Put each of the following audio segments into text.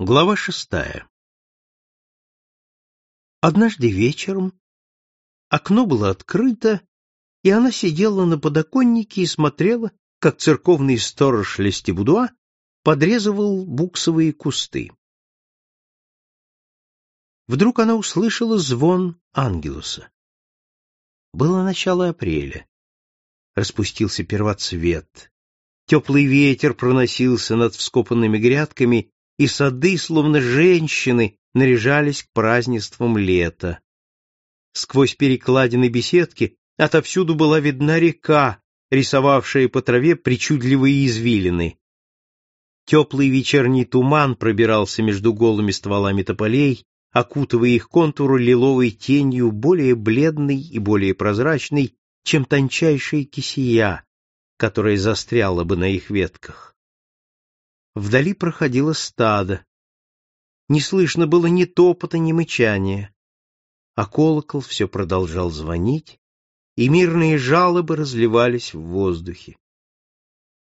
Глава шестая Однажды вечером окно было открыто, и она сидела на подоконнике и смотрела, как церковный сторож Лестибудуа подрезывал буксовые кусты. Вдруг она услышала звон ангелуса. Было начало апреля. Распустился первоцвет. Теплый ветер проносился над вскопанными грядками и сады, словно женщины, наряжались к празднествам лета. Сквозь перекладины беседки отовсюду была видна река, рисовавшая по траве причудливые извилины. Теплый вечерний туман пробирался между голыми стволами тополей, окутывая их контуры лиловой тенью, более бледной и более прозрачной, чем тончайшая кисия, которая застряла бы на их ветках. Вдали проходило стадо. Не слышно было ни топота, ни мычания. А колокол все продолжал звонить, и мирные жалобы разливались в воздухе.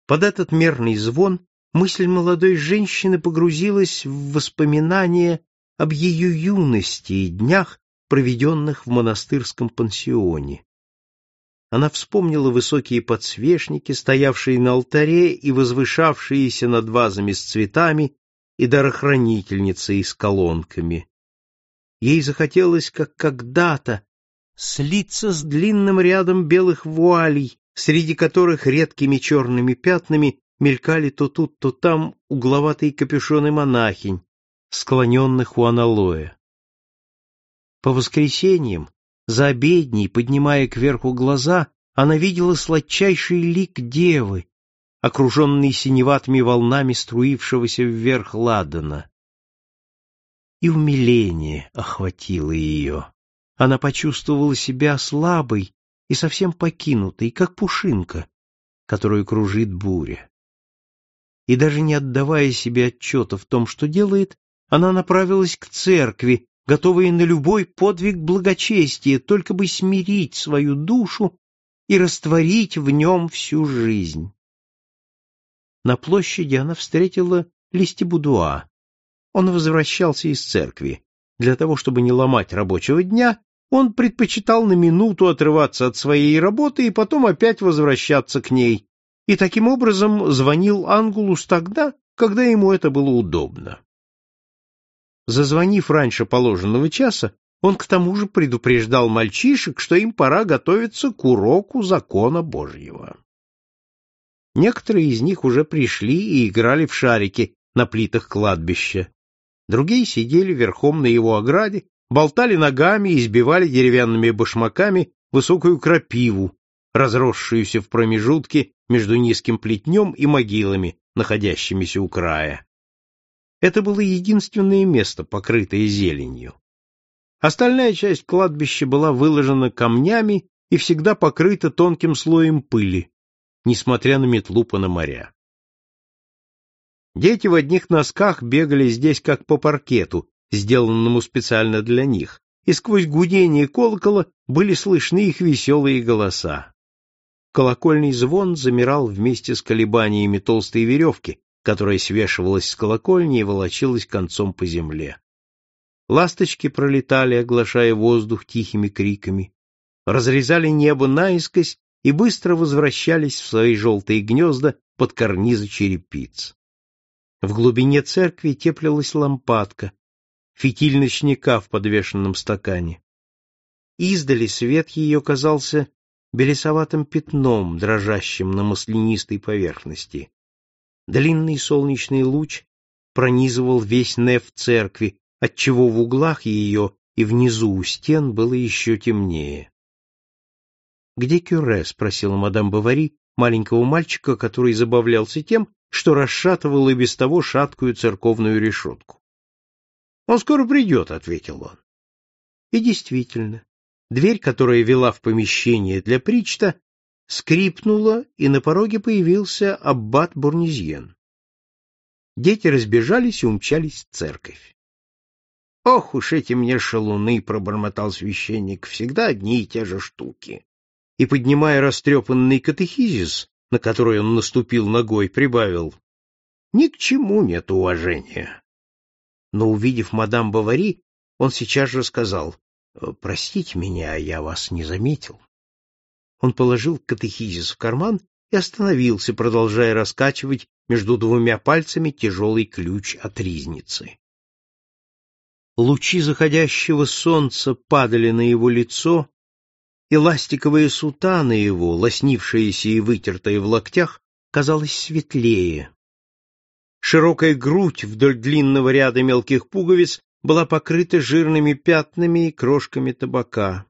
Под этот мерный звон мысль молодой женщины погрузилась в воспоминания об ее юности и днях, проведенных в монастырском пансионе. Она вспомнила высокие подсвечники, стоявшие на алтаре и возвышавшиеся над вазами с цветами, и дарохранительницей с колонками. Ей захотелось, как когда-то, слиться с длинным рядом белых вуалей, среди которых редкими черными пятнами мелькали то тут, то там угловатые капюшоны монахинь, склоненных у аналоя. По воскресеньям за обедней, поднимая кверху глаза, она видела сладчайший лик девы, окруженный синеватыми волнами струившегося вверх ладана. И умиление охватило ее. Она почувствовала себя слабой и совсем покинутой, как пушинка, которую кружит буря. И даже не отдавая себе отчета в том, что делает, она направилась к церкви, готовые на любой подвиг благочестия, только бы смирить свою душу и растворить в нем всю жизнь. На площади она встретила Листибудуа. Он возвращался из церкви. Для того, чтобы не ломать рабочего дня, он предпочитал на минуту отрываться от своей работы и потом опять возвращаться к ней, и таким образом звонил Ангулус тогда, когда ему это было удобно. Зазвонив раньше положенного часа, он к тому же предупреждал мальчишек, что им пора готовиться к уроку закона Божьего. Некоторые из них уже пришли и играли в шарики на плитах кладбища. Другие сидели верхом на его ограде, болтали ногами и избивали деревянными башмаками высокую крапиву, разросшуюся в промежутке между низким плетнем и могилами, находящимися у края. Это было единственное место, покрытое зеленью. Остальная часть кладбища была выложена камнями и всегда покрыта тонким слоем пыли, несмотря на метлу моря. Дети в одних носках бегали здесь как по паркету, сделанному специально для них, и сквозь гудение колокола были слышны их веселые голоса. Колокольный звон замирал вместе с колебаниями толстой веревки, которая свешивалась с колокольни и волочилась концом по земле. Ласточки пролетали, оглашая воздух тихими криками, разрезали небо наискось и быстро возвращались в свои желтые гнезда под карнизы черепиц. В глубине церкви теплилась лампадка, фитиль ночника в подвешенном стакане. Издали свет ее казался белесоватым пятном, дрожащим на маслянистой поверхности. Длинный солнечный луч пронизывал весь неф церкви, отчего в углах ее и внизу у стен было еще темнее. «Где Кюре?» — спросила мадам Бавари маленького мальчика, который забавлялся тем, что расшатывал и без того шаткую церковную решетку. «Он скоро придет», — ответил он. И действительно, дверь, которая вела в помещение для причта, скрипнуло, и на пороге появился аббат Бурнизьен. Дети разбежались и умчались в церковь. — Ох уж эти мне шалуны! — пробормотал священник. — Всегда одни и те же штуки. И, поднимая растрепанный катехизис, на который он наступил ногой, прибавил. — Ни к чему нет уважения. но, увидев мадам Бавари, он сейчас же сказал, «Простите меня, я вас не заметил». Он положил катехизис в карман и остановился, продолжая раскачивать между двумя пальцами тяжелый ключ от ризницы. Лучи заходящего солнца падали на его лицо, и ластиковая сутана его, лоснившаяся и вытертая в локтях, казалась светлее. Широкая грудь вдоль длинного ряда мелких пуговиц была покрыта жирными пятнами и крошками табака.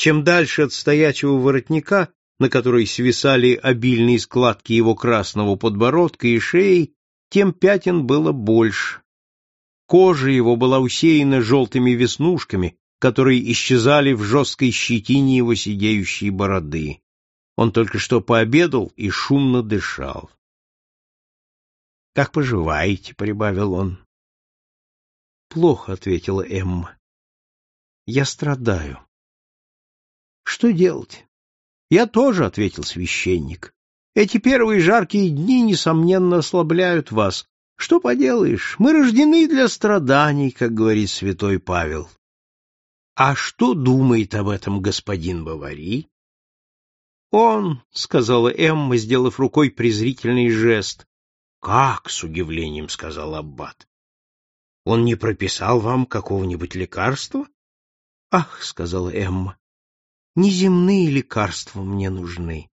Чем дальше от стоячего воротника, на который свисали обильные складки его красного подбородка и шеи, тем пятен было больше. Кожа его была усеяна желтыми веснушками, которые исчезали в жесткой щетине его сидеющей бороды. Он только что пообедал и шумно дышал. — Как поживаете? — прибавил он. — Плохо, — ответила Эмма. — Я страдаю. — Что делать? — Я тоже, — ответил священник. — Эти первые жаркие дни, несомненно, ослабляют вас. Что поделаешь, мы рождены для страданий, как говорит святой Павел. — А что думает об этом господин Бавари? — Он, — сказала Эмма, сделав рукой презрительный жест, как? с удивлением сказал аббат. Он не прописал вам какого-нибудь лекарства? Ах, сказала Эмма. Неземные лекарства мне нужны.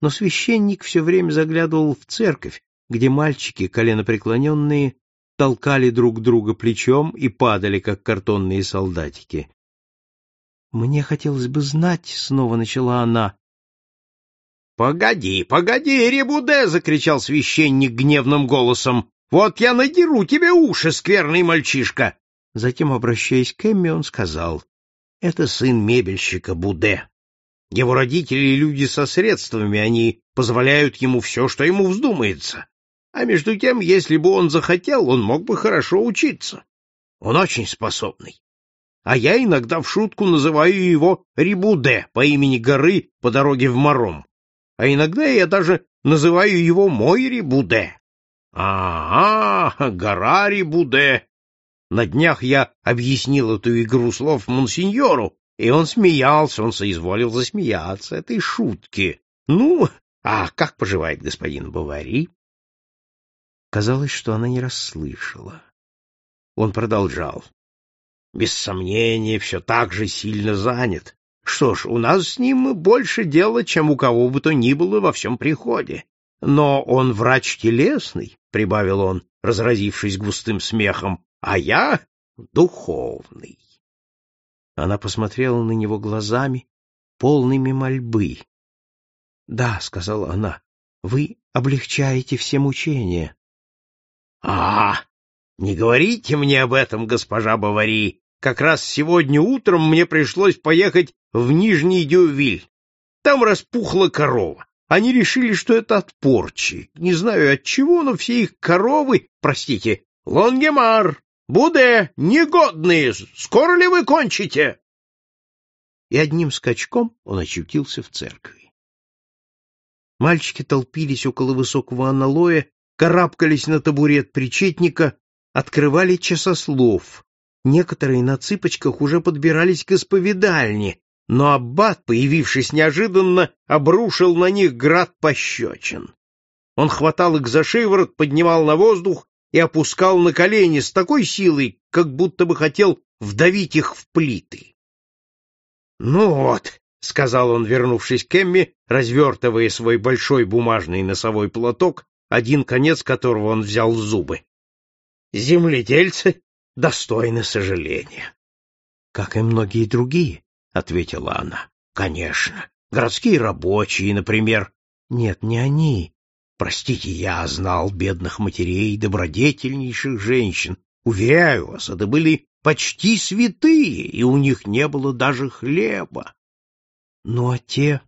Но священник все время заглядывал в церковь, где мальчики, коленопреклоненные, толкали друг друга плечом и падали, как картонные солдатики. «Мне хотелось бы знать», — снова начала она, — Погоди, погоди, Ребуде! — закричал священник гневным голосом. — Вот я надеру тебе уши, скверный мальчишка! Затем, обращаясь к Эмме, он сказал. — Это сын мебельщика Буде. Его родители — люди со средствами, они позволяют ему все, что ему вздумается. А между тем, если бы он захотел, он мог бы хорошо учиться. Он очень способный. А я иногда в шутку называю его Рибуде по имени горы по дороге в Маром а иногда я даже называю его мой Рибуде. Ага, гора Рибуде. На днях я объяснил эту игру слов монсеньору, и он смеялся, он соизволил засмеяться этой шутки. Ну, а как поживает господин Бавари? Казалось, что она не расслышала. Он продолжал. Без сомнения, все так же сильно занят. Что ж, у нас с ним больше дела, чем у кого бы то ни было во всем приходе. Но он врач телесный, — прибавил он, разразившись густым смехом, — а я духовный. Она посмотрела на него глазами, полными мольбы. — Да, — сказала она, — вы облегчаете все мучения. — А, не говорите мне об этом, госпожа Бавари. Как раз сегодня утром мне пришлось поехать в Нижний Дювиль. Там распухла корова. Они решили, что это от порчи. Не знаю от чего, но все их коровы, простите, Лонгемар, Буде, негодные, скоро ли вы кончите? И одним скачком он очутился в церкви. Мальчики толпились около высокого аналоя, карабкались на табурет причетника, открывали часослов. Некоторые на цыпочках уже подбирались к исповедальне, но аббат, появившись неожиданно, обрушил на них град пощечин. Он хватал их за шиворот, поднимал на воздух и опускал на колени с такой силой, как будто бы хотел вдавить их в плиты. — Ну вот, — сказал он, вернувшись к Эмми, развертывая свой большой бумажный носовой платок, один конец которого он взял в зубы. — Земледельцы достойны сожаления. — Как и многие другие, ответила она. Конечно, городские рабочие, например. Нет, не они. Простите, я знал бедных матерей, добродетельнейших женщин. Уверяю вас, это были почти святые, и у них не было даже хлеба. Ну а те,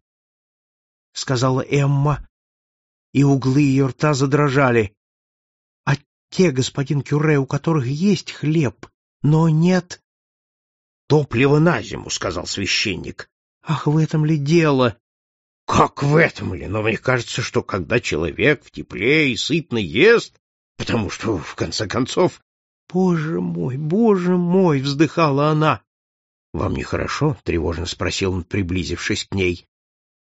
— сказала Эмма, и углы ее рта задрожали. — А те, господин Кюре, у которых есть хлеб, но нет топливо на зиму, — сказал священник. — Ах, в этом ли дело? — Как в этом ли? Но мне кажется, что когда человек в тепле и сытно ест, потому что, в конце концов, Боже мой, боже мой, вздыхала она. Вам нехорошо? тревожно спросил он, приблизившись к ней.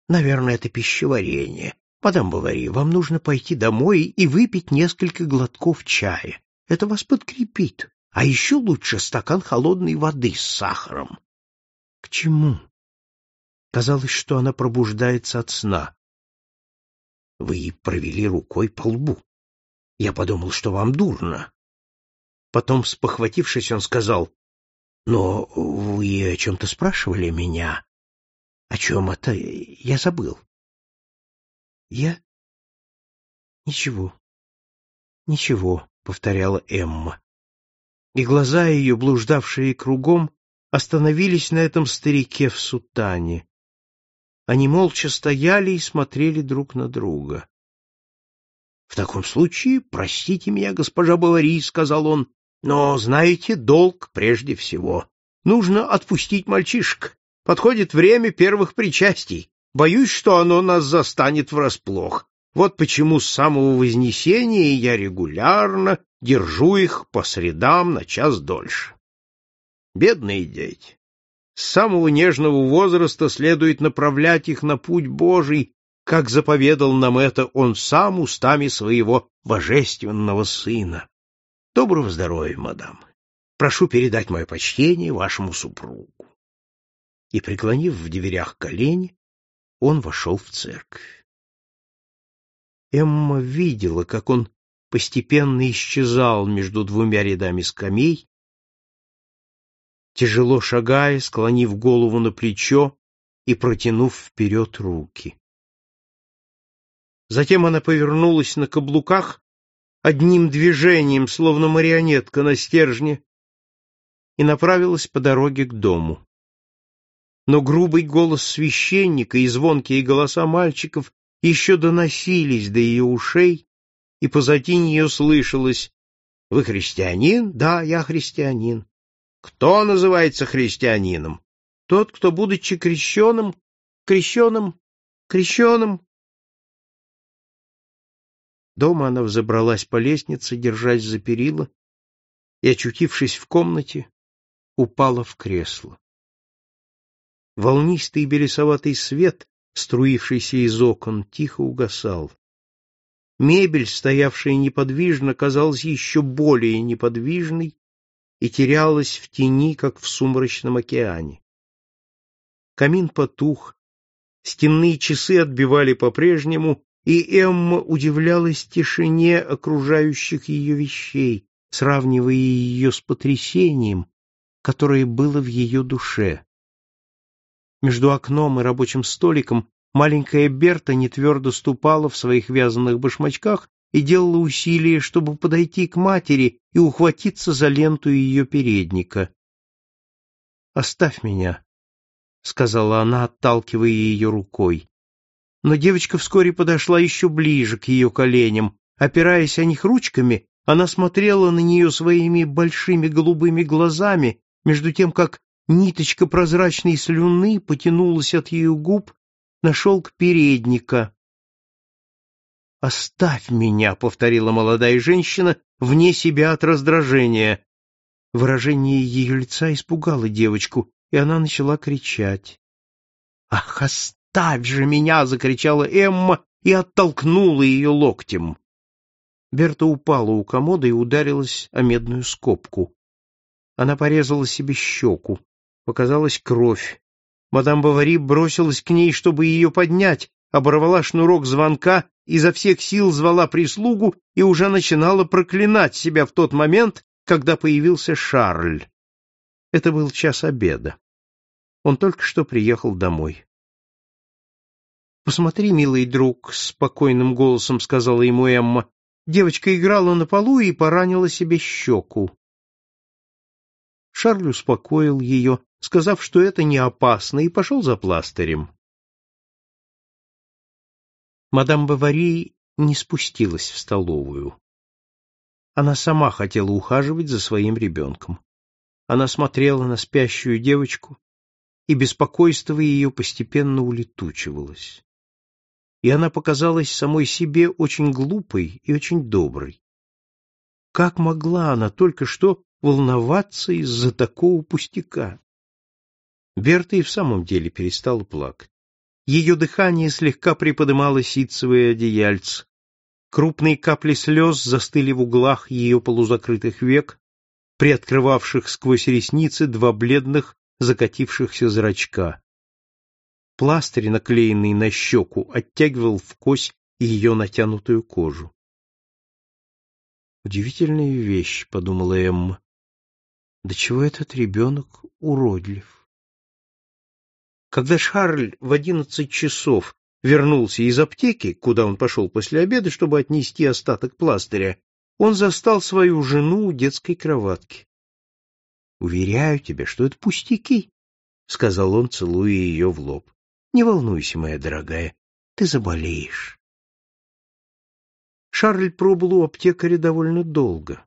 Наверное, это пищеварение. Мадам Бавари, вам нужно пойти домой и выпить несколько глотков чая. Это вас подкрепит. А еще лучше стакан холодной воды с сахаром. К чему? Казалось, что она пробуждается от сна. Вы провели рукой по лбу. Я подумал, что вам дурно. Потом, спохватившись, он сказал, «Но вы о чем-то спрашивали меня?» «О чем это? Я забыл». «Я? Ничего, ничего», — повторяла Эмма. И глаза ее, блуждавшие кругом, остановились на этом старике в сутане. Они молча стояли и смотрели друг на друга. — В таком случае, простите меня, госпожа Бавари, — сказал он, — но, знаете, долг прежде всего. Нужно отпустить мальчишек. Подходит время первых причастий. Боюсь, что оно нас застанет врасплох. Вот почему с самого Вознесения я регулярно держу их по средам на час дольше. Бедные дети. С самого нежного возраста следует направлять их на путь Божий, как заповедал нам это он сам устами своего божественного сына. Доброго здоровья, мадам. Прошу передать мое почтение вашему супругу. И, преклонив в дверях колени, он вошел в церковь. Эмма видела, как он постепенно исчезал между двумя рядами скамей, тяжело шагая, склонив голову на плечо и протянув вперед руки. Затем она повернулась на каблуках одним движением, словно марионетка на стержне, и направилась по дороге к дому. Но грубый голос священника и звонкие голоса мальчиков еще доносились до ее ушей, и позади нее слышалось «Вы христианин? Да, я христианин. Кто называется христианином? Тот, кто, будучи крещеным, крещеным, крещеным. Дома она взобралась по лестнице, держась за перила, и, очутившись в комнате, упала в кресло. Волнистый белесоватый свет, струившийся из окон, тихо угасал. Мебель, стоявшая неподвижно, казалась еще более неподвижной и терялась в тени, как в сумрачном океане. Камин потух, стенные часы отбивали по-прежнему, и Эмма удивлялась тишине окружающих ее вещей, сравнивая ее с потрясением, которое было в ее душе. Между окном и рабочим столиком маленькая Берта нетвердо ступала в своих вязаных башмачках и делала усилия, чтобы подойти к матери и ухватиться за ленту ее передника. «Оставь меня», — сказала она, отталкивая ее рукой. Но девочка вскоре подошла еще ближе к ее коленям. Опираясь о них ручками, она смотрела на нее своими большими голубыми глазами, между тем, как ниточка прозрачной слюны потянулась от ее губ на шелк передника, «Оставь меня», — повторила молодая женщина, вне себя от раздражения. Выражение ее лица испугало девочку, и она начала кричать. «Ах, оставь же меня!» — закричала Эмма и оттолкнула ее локтем. Берта упала у комода и ударилась о медную скобку. Она порезала себе щеку. Показалась кровь. Мадам Бавари бросилась к ней, чтобы ее поднять, оборвала шнурок звонка изо всех сил звала прислугу и уже начинала проклинать себя в тот момент, когда появился Шарль. Это был час обеда. Он только что приехал домой. «Посмотри, милый друг», — спокойным голосом сказала ему Эмма. Девочка играла на полу и поранила себе щеку. Шарль успокоил ее, сказав, что это не опасно, и пошел за пластырем. Мадам Бавари не спустилась в столовую. Она сама хотела ухаживать за своим ребенком. Она смотрела на спящую девочку, и беспокойство ее постепенно улетучивалось. И она показалась самой себе очень глупой и очень доброй. Как могла она только что волноваться из-за такого пустяка? Берта и в самом деле перестала плакать. Ее дыхание слегка приподымало ситцевое одеяльце. Крупные капли слез застыли в углах ее полузакрытых век, приоткрывавших сквозь ресницы два бледных закатившихся зрачка. Пластырь, наклеенный на щеку, оттягивал в кость ее натянутую кожу. «Удивительная вещь», — подумала Эмма. «Да чего этот ребенок уродлив?» Когда Шарль в одиннадцать часов вернулся из аптеки, куда он пошел после обеда, чтобы отнести остаток пластыря, он застал свою жену у детской кроватки. — Уверяю тебя, что это пустяки, — сказал он, целуя ее в лоб. — Не волнуйся, моя дорогая, ты заболеешь. Шарль пробыл у аптекаря довольно долго.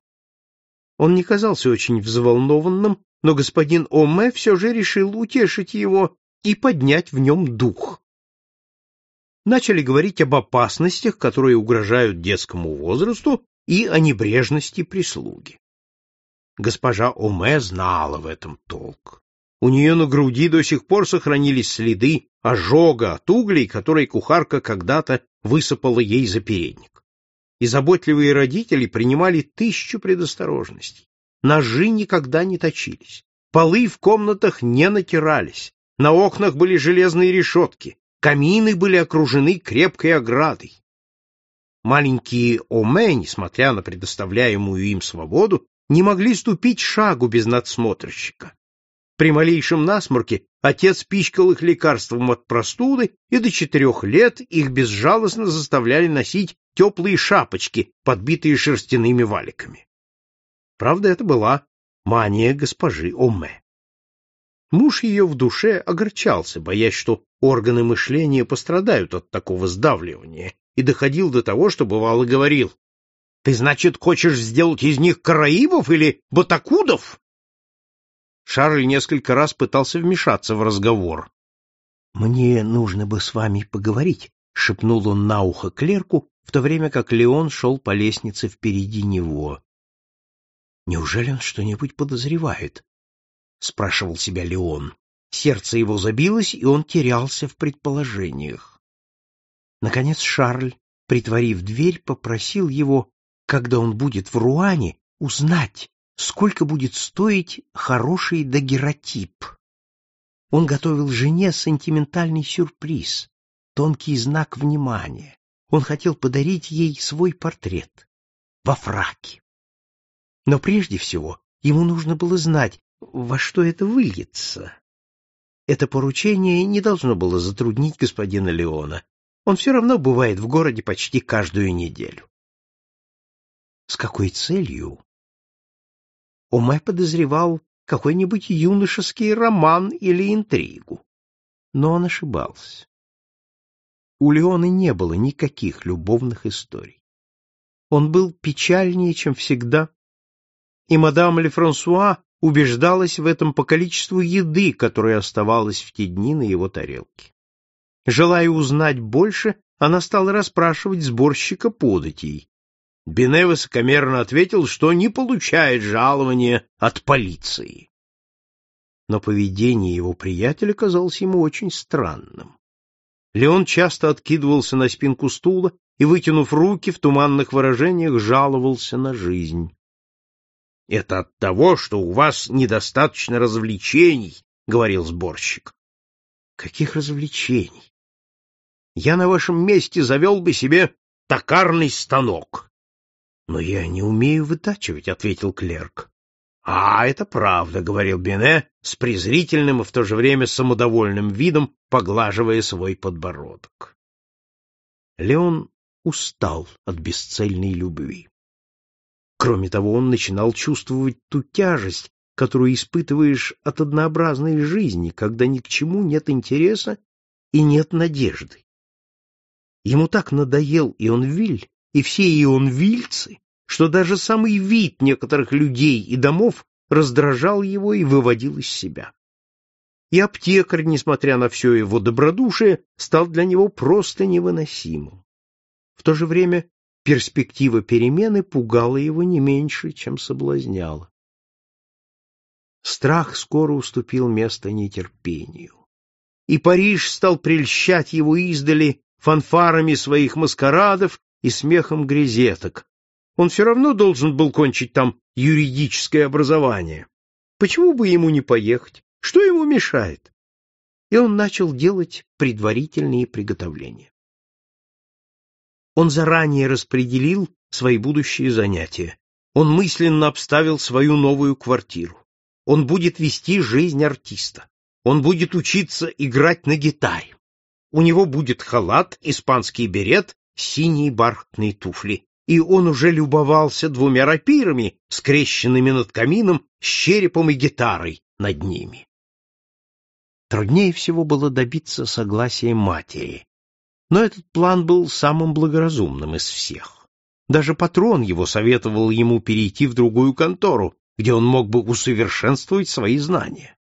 Он не казался очень взволнованным, но господин Оме все же решил утешить его и поднять в нем дух начали говорить об опасностях, которые угрожают детскому возрасту, и о небрежности прислуги. Госпожа Оме знала в этом толк. У нее на груди до сих пор сохранились следы ожога от углей, которые кухарка когда-то высыпала ей за передник. И заботливые родители принимали тысячу предосторожностей. Ножи никогда не точились. Полы в комнатах не натирались. На окнах были железные решетки. Камины были окружены крепкой оградой. Маленькие Оме, несмотря на предоставляемую им свободу, не могли ступить шагу без надсмотрщика. При малейшем насморке отец пичкал их лекарством от простуды, и до четырех лет их безжалостно заставляли носить теплые шапочки, подбитые шерстяными валиками. Правда, это была мания госпожи Оме. Муж ее в душе огорчался, боясь, что органы мышления пострадают от такого сдавливания, и доходил до того, что бывало говорил, «Ты, значит, хочешь сделать из них караибов или батакудов?» Шарль несколько раз пытался вмешаться в разговор. «Мне нужно бы с вами поговорить», — шепнул он на ухо клерку, в то время как Леон шел по лестнице впереди него. «Неужели он что-нибудь подозревает?» — спрашивал себя Леон. Сердце его забилось, и он терялся в предположениях. Наконец Шарль, притворив дверь, попросил его, когда он будет в Руане, узнать, сколько будет стоить хороший дагеротип. Он готовил жене сентиментальный сюрприз, тонкий знак внимания. Он хотел подарить ей свой портрет во фраке. Но прежде всего ему нужно было знать, во что это выльется. Это поручение не должно было затруднить господина Леона. Он все равно бывает в городе почти каждую неделю. С какой целью? Оме подозревал какой-нибудь юношеский роман или интригу. Но он ошибался. У Леона не было никаких любовных историй. Он был печальнее, чем всегда, и мадам Лефрансуа убеждалась в этом по количеству еды, которая оставалась в те дни на его тарелке. Желая узнать больше, она стала расспрашивать сборщика податей. Бене высокомерно ответил, что не получает жалования от полиции. Но поведение его приятеля казалось ему очень странным. Леон часто откидывался на спинку стула и, вытянув руки, в туманных выражениях жаловался на жизнь. — Это от того, что у вас недостаточно развлечений, — говорил сборщик. — Каких развлечений? Я на вашем месте завел бы себе токарный станок. — Но я не умею вытачивать, — ответил клерк. — А, это правда, — говорил Бене с презрительным и в то же время самодовольным видом, поглаживая свой подбородок. Леон устал от бесцельной любви. Кроме того, он начинал чувствовать ту тяжесть, которую испытываешь от однообразной жизни, когда ни к чему нет интереса и нет надежды. Ему так надоел Ионвиль и все ионвильцы, что даже самый вид некоторых людей и домов раздражал его и выводил из себя. И аптекарь, несмотря на все его добродушие, стал для него просто невыносимым. В то же время перспектива перемены пугала его не меньше, чем соблазняла. Страх скоро уступил место нетерпению. И Париж стал прельщать его издали фанфарами своих маскарадов и смехом грезеток. Он все равно должен был кончить там юридическое образование. Почему бы ему не поехать? Что ему мешает? И он начал делать предварительные приготовления. Он заранее распределил свои будущие занятия. Он мысленно обставил свою новую квартиру. Он будет вести жизнь артиста. Он будет учиться играть на гитаре. У него будет халат, испанский берет, синие бархатные туфли. И он уже любовался двумя рапирами, скрещенными над камином, с черепом и гитарой над ними. Труднее всего было добиться согласия матери, но этот план был самым благоразумным из всех. Даже патрон его советовал ему перейти в другую контору, где он мог бы усовершенствовать свои знания.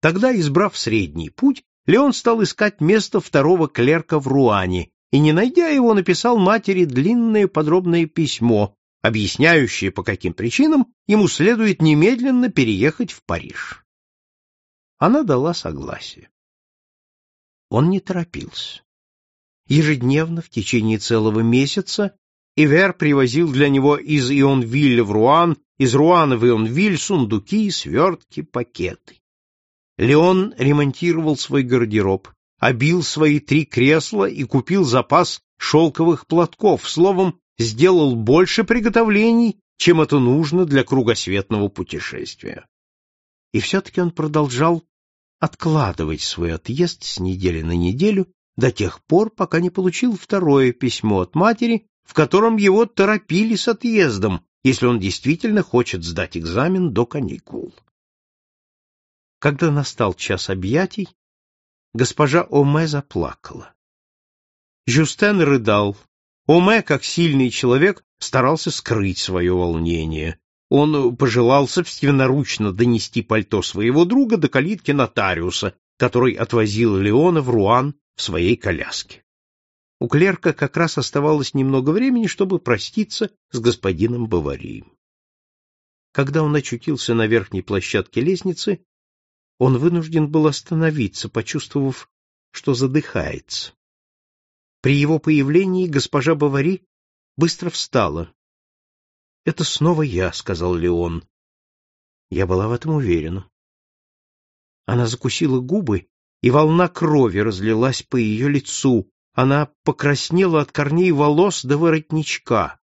Тогда, избрав средний путь, Леон стал искать место второго клерка в Руане и, не найдя его, написал матери длинное подробное письмо, объясняющее, по каким причинам ему следует немедленно переехать в Париж. Она дала согласие. Он не торопился. Ежедневно в течение целого месяца Ивер привозил для него из Ионвилля в Руан, из Руана в Ионвиль сундуки, свертки, пакеты. Леон ремонтировал свой гардероб, обил свои три кресла и купил запас шелковых платков, словом, сделал больше приготовлений, чем это нужно для кругосветного путешествия. И все-таки он продолжал откладывать свой отъезд с недели на неделю до тех пор, пока не получил второе письмо от матери, в котором его торопили с отъездом, если он действительно хочет сдать экзамен до каникул. Когда настал час объятий, госпожа Оме заплакала. Жюстен рыдал. Оме, как сильный человек, старался скрыть свое волнение. Он пожелал собственноручно донести пальто своего друга до калитки нотариуса, который отвозил Леона в Руан своей коляске. У клерка как раз оставалось немного времени, чтобы проститься с господином Баварием. Когда он очутился на верхней площадке лестницы, он вынужден был остановиться, почувствовав, что задыхается. При его появлении госпожа Бавари быстро встала. — Это снова я, — сказал Леон. Я была в этом уверена. Она закусила губы и волна крови разлилась по ее лицу. Она покраснела от корней волос до воротничка.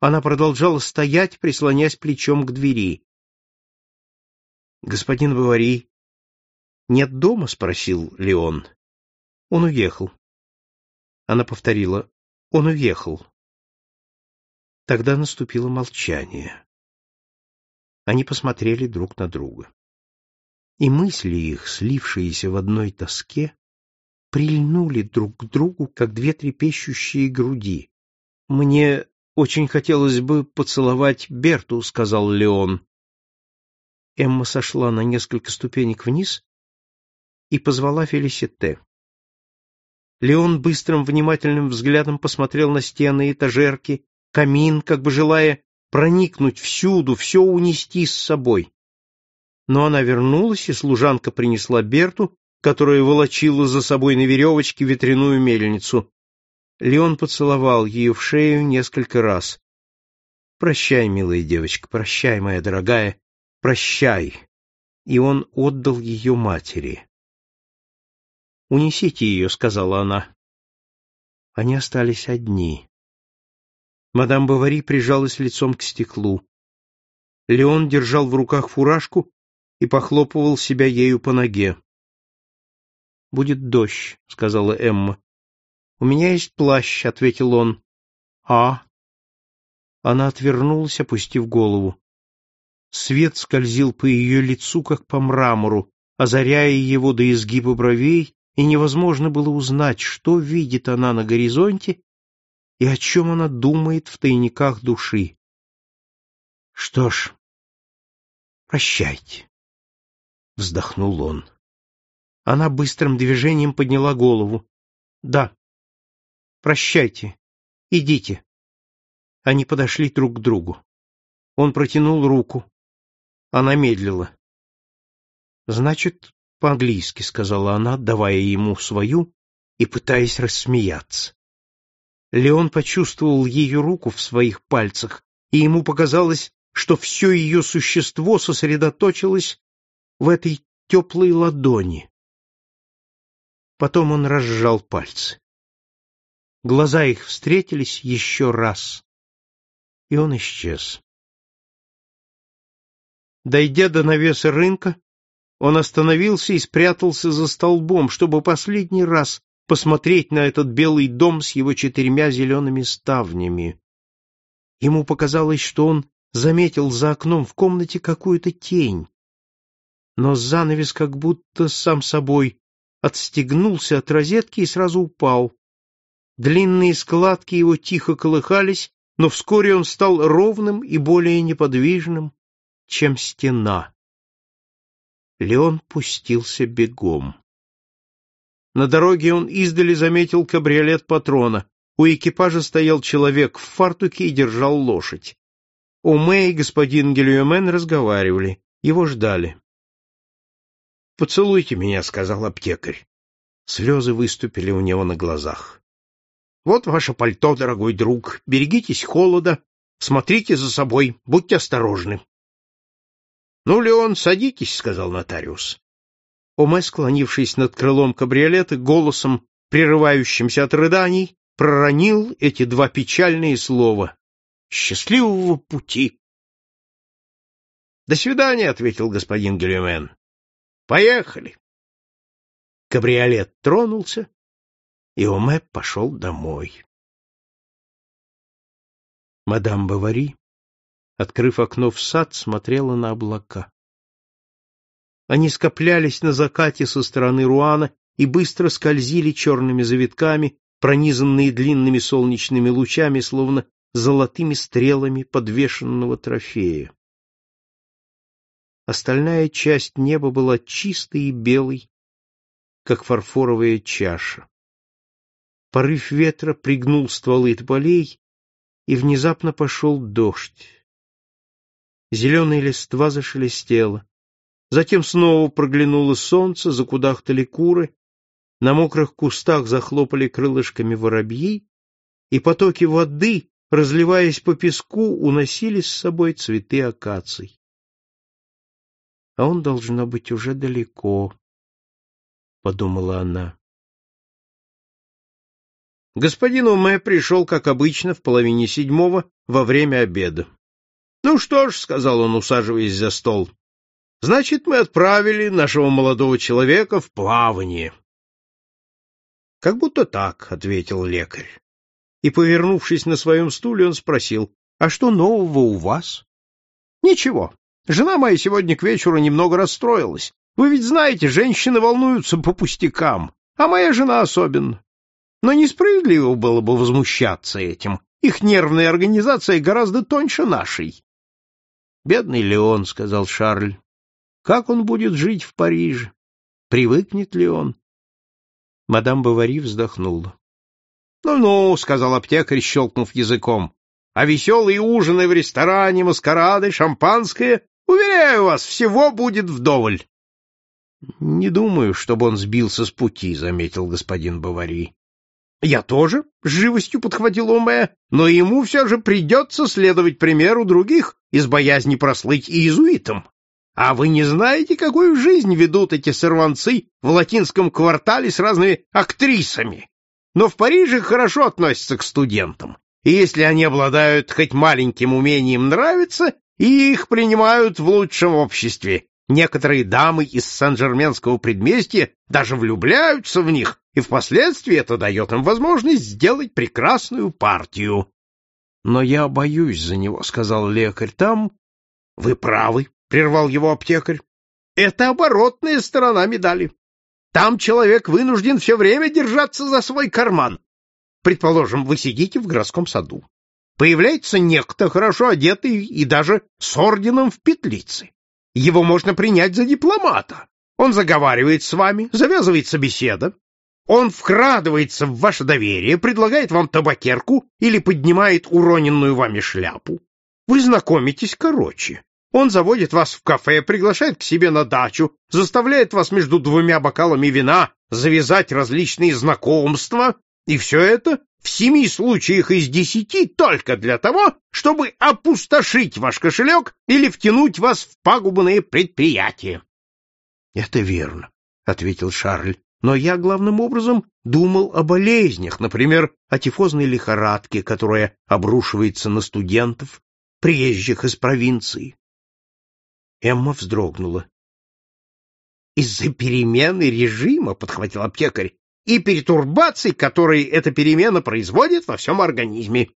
Она продолжала стоять, прислонясь плечом к двери. — Господин Бавари, нет дома? — спросил Леон. — Он уехал. Она повторила. — Он уехал. Тогда наступило молчание. Они посмотрели друг на друга и мысли их, слившиеся в одной тоске, прильнули друг к другу, как две трепещущие груди. «Мне очень хотелось бы поцеловать Берту», — сказал Леон. Эмма сошла на несколько ступенек вниз и позвала Фелисите. Леон быстрым внимательным взглядом посмотрел на стены, этажерки, камин, как бы желая проникнуть всюду, все унести с собой но она вернулась, и служанка принесла Берту, которая волочила за собой на веревочке ветряную мельницу. Леон поцеловал ее в шею несколько раз. «Прощай, милая девочка, прощай, моя дорогая, прощай!» И он отдал ее матери. «Унесите ее», — сказала она. Они остались одни. Мадам Бавари прижалась лицом к стеклу. Леон держал в руках фуражку и похлопывал себя ею по ноге. «Будет дождь», — сказала Эмма. «У меня есть плащ», — ответил он. «А?» Она отвернулась, опустив голову. Свет скользил по ее лицу, как по мрамору, озаряя его до изгиба бровей, и невозможно было узнать, что видит она на горизонте и о чем она думает в тайниках души. Что ж, прощайте вздохнул он. Она быстрым движением подняла голову. Да. Прощайте. Идите. Они подошли друг к другу. Он протянул руку. Она медлила. «Значит, по-английски», — сказала она, давая ему свою и пытаясь рассмеяться. Леон почувствовал ее руку в своих пальцах, и ему показалось, что все ее существо сосредоточилось в этой теплой ладони. Потом он разжал пальцы. Глаза их встретились еще раз, и он исчез. Дойдя до навеса рынка, он остановился и спрятался за столбом, чтобы последний раз посмотреть на этот белый дом с его четырьмя зелеными ставнями. Ему показалось, что он заметил за окном в комнате какую-то тень, но занавес как будто сам собой отстегнулся от розетки и сразу упал. Длинные складки его тихо колыхались, но вскоре он стал ровным и более неподвижным, чем стена. Леон пустился бегом. На дороге он издали заметил кабриолет патрона. У экипажа стоял человек в фартуке и держал лошадь. Уме и господин Гильомен разговаривали, его ждали. «Поцелуйте меня», — сказал аптекарь. Слезы выступили у него на глазах. «Вот ваше пальто, дорогой друг. Берегитесь холода. Смотрите за собой. Будьте осторожны». «Ну, Леон, садитесь», — сказал нотариус. Оме, склонившись над крылом кабриолета, голосом, прерывающимся от рыданий, проронил эти два печальные слова. «Счастливого пути!» «До свидания», — ответил господин Гелюмен. Поехали. Кабриолет тронулся, и Оме пошел домой. Мадам Бавари, открыв окно в сад, смотрела на облака. Они скоплялись на закате со стороны Руана и быстро скользили черными завитками, пронизанные длинными солнечными лучами, словно золотыми стрелами подвешенного трофея. Остальная часть неба была чистой и белой, как фарфоровая чаша. Порыв ветра пригнул стволы тополей, и внезапно пошел дождь. Зеленая листва зашелестела. Затем снова проглянуло солнце, закудахтали куры, на мокрых кустах захлопали крылышками воробьи, и потоки воды, разливаясь по песку, уносили с собой цветы акаций а он, должно быть, уже далеко, — подумала она. Господин Уме пришел, как обычно, в половине седьмого во время обеда. — Ну что ж, — сказал он, усаживаясь за стол, — значит, мы отправили нашего молодого человека в плавание. — Как будто так, — ответил лекарь. И, повернувшись на своем стуле, он спросил, — А что нового у вас? — Ничего. Жена моя сегодня к вечеру немного расстроилась. Вы ведь знаете, женщины волнуются по пустякам, а моя жена особенно. Но несправедливо было бы возмущаться этим. Их нервная организация гораздо тоньше нашей. Бедный Леон, сказал Шарль. Как он будет жить в Париже? Привыкнет ли он? Мадам Бавари вздохнула. Ну-ну, сказал аптекарь, щелкнув языком. А веселые ужины в ресторане, маскарады, шампанское Уверяю вас, всего будет вдоволь. — Не думаю, чтобы он сбился с пути, — заметил господин Бавари. — Я тоже, — с живостью подхватил Оме, — но ему все же придется следовать примеру других из боязни прослыть иезуитом. А вы не знаете, какую жизнь ведут эти сорванцы в латинском квартале с разными актрисами? Но в Париже хорошо относятся к студентам, и если они обладают хоть маленьким умением нравиться, и их принимают в лучшем обществе. Некоторые дамы из Сан-Жерменского предместья даже влюбляются в них, и впоследствии это дает им возможность сделать прекрасную партию. — Но я боюсь за него, — сказал лекарь. — Там... — Вы правы, — прервал его аптекарь. — Это оборотная сторона медали. Там человек вынужден все время держаться за свой карман. Предположим, вы сидите в городском саду появляется некто, хорошо одетый и даже с орденом в петлице. Его можно принять за дипломата. Он заговаривает с вами, завязывается беседа. Он вкрадывается в ваше доверие, предлагает вам табакерку или поднимает уроненную вами шляпу. Вы знакомитесь короче. Он заводит вас в кафе, приглашает к себе на дачу, заставляет вас между двумя бокалами вина завязать различные знакомства, и все это в семи случаях из десяти только для того, чтобы опустошить ваш кошелек или втянуть вас в пагубные предприятия. — Это верно, — ответил Шарль, — но я главным образом думал о болезнях, например, о тифозной лихорадке, которая обрушивается на студентов, приезжих из провинции. Эмма вздрогнула. «Из-за перемены режима», — подхватил аптекарь, «и перетурбаций, которые эта перемена производит во всем организме.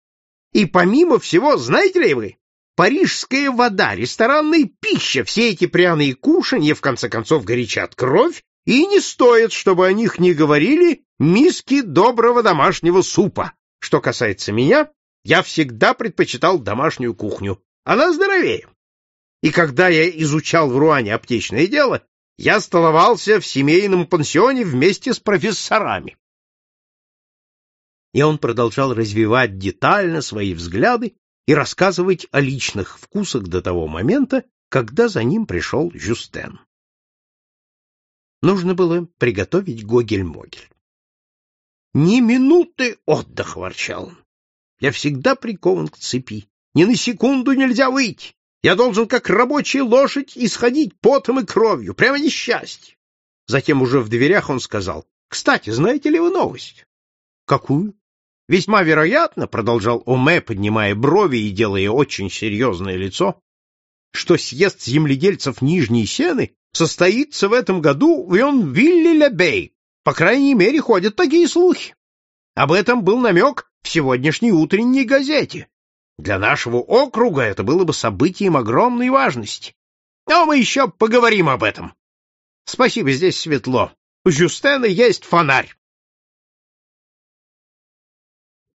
И помимо всего, знаете ли вы, парижская вода, ресторанная пища, все эти пряные кушанья, в конце концов, горячат кровь, и не стоит, чтобы о них не говорили миски доброго домашнего супа. Что касается меня, я всегда предпочитал домашнюю кухню. Она здоровее. И когда я изучал в Руане аптечное дело, я столовался в семейном пансионе вместе с профессорами. И он продолжал развивать детально свои взгляды и рассказывать о личных вкусах до того момента, когда за ним пришел Жюстен. Нужно было приготовить гогель-могель. «Ни минуты отдыха!» — ворчал он. «Я всегда прикован к цепи. Ни на секунду нельзя выйти. Я должен, как рабочая лошадь, исходить потом и кровью. Прямо несчастье. Затем уже в дверях он сказал, «Кстати, знаете ли вы новость?» «Какую?» «Весьма вероятно», — продолжал Оме, поднимая брови и делая очень серьезное лицо, «что съезд земледельцев Нижней Сены состоится в этом году в Йон-Вилле-Лебей. По крайней мере, ходят такие слухи. Об этом был намек в сегодняшней утренней газете. Для нашего округа это было бы событием огромной важности. Но мы еще поговорим об этом. Спасибо, здесь светло. У Жюстена есть фонарь.